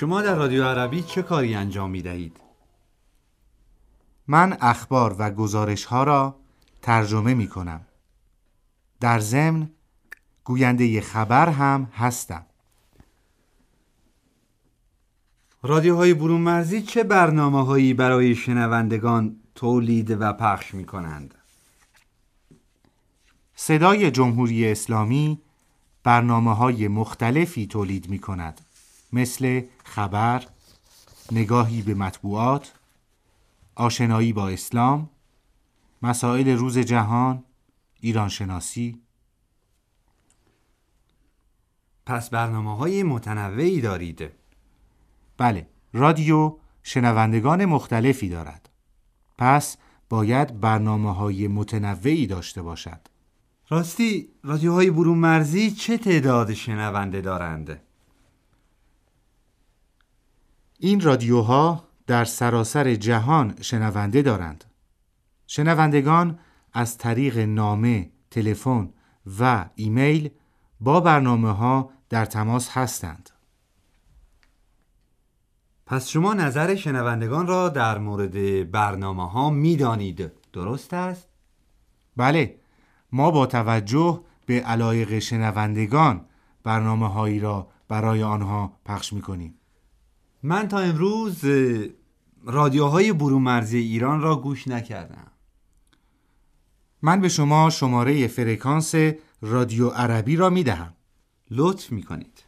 شما در رادیو عربی چه کاری انجام می دهید؟ من اخبار و گزارش ها را ترجمه می کنم. در ضمن گوینده خبر هم هستم. رادیوهای برون مرزی چه برنامه هایی برای شنوندگان تولید و پخش می کنند؟ صدای جمهوری اسلامی برنامه های مختلفی تولید می کند مثل خبر، نگاهی به مطبوعات، آشنایی با اسلام، مسائل روز جهان، ایران شناسی پس برنامه های متنوعی دارید. بله رادیو شنوندگان مختلفی دارد. پس باید برنامه های متنوعی داشته باشد. راستی رادیوهای برون مرزی چه تعداد شنونده دارند؟ این رادیوها در سراسر جهان شنونده دارند. شنوندگان از طریق نامه، تلفن و ایمیل با برنامه ها در تماس هستند. پس شما نظر شنوندگان را در مورد برنامه ها می دانید درست است؟ بله. ما با توجه به علایق شنوندگان برنامه هایی را برای آنها پخش می کنیم من تا امروز رادیوهای برون مرزی ایران را گوش نکردم. من به شما شماره فرکانس رادیو عربی را می دهم لطف می کنید